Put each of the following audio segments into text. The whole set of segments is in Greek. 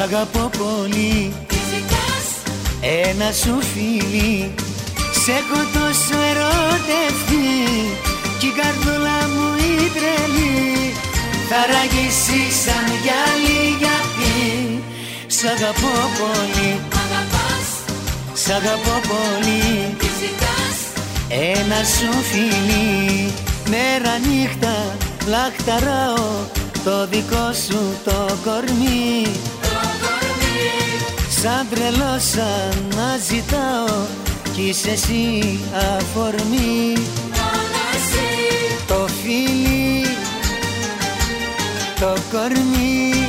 αγαπώ πολύ. Τι ζητάς Ένα σου φίλι. Σ' έχω τόσο ερωτευτεί. Κι η καρδούλα μου η τρελή. Θα ραγίσει σαν γυάλι γιατί Σ' αγαπώ πολύ. Αγαπάς Σ' αγαπώ πολύ. Τι ζητάς Ένα σου φίλι. Μέρα νύχτα λαχταράω. Το δικό σου το κορμί Το κορμί Σαν τρελός αναζητάω Κι είσαι εσύ αφορμή. Μόνο εσύ Το φίλι Το κορμί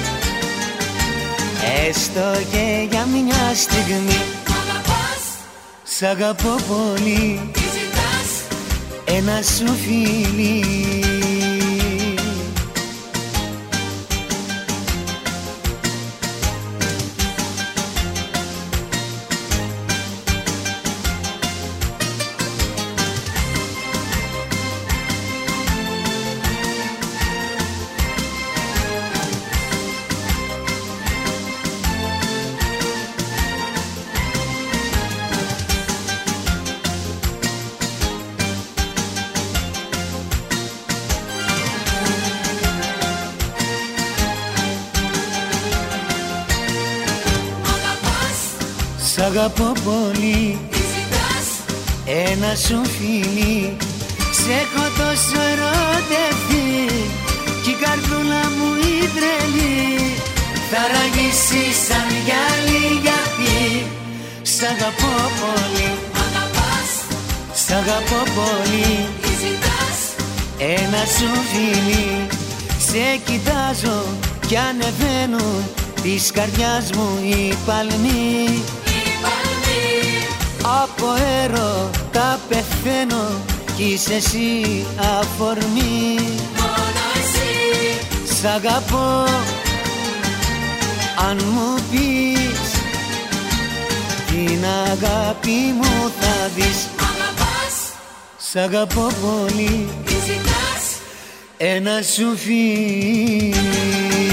Έστω και για μια στιγμή. Αγαπάς Σ' αγαπώ πολύ. Τι ζητάς; Ένα σου φίλι Σ' αγαπώ πολύ. Τι ζητάς Ένα σου φίλι. Σ' έχω τόσο ερωτευτεί. Κι η καρδούλα μου η τρελή. Θα ραγίσει σαν γυάλι γιατί Σ' αγαπώ πολύ. Αγαπάς. Σ' αγαπώ πολύ. Τι ζητάς. Ένα σου φίλι. Σε κοιτάζω κι ανεβαίνουν Της καρδιάς μου οι παλμοί Η παλμή Από έρωτα πεθαίνω κι είσαι εσύ αφορμή. Μόνο εσύ. Σ' αγαπώ. Αν μου πεις Την αγάπη μου θα δεις. Αγαπάς. Σ' αγαπώ πολύ. Τι ζητάς. Ένα σου φίλι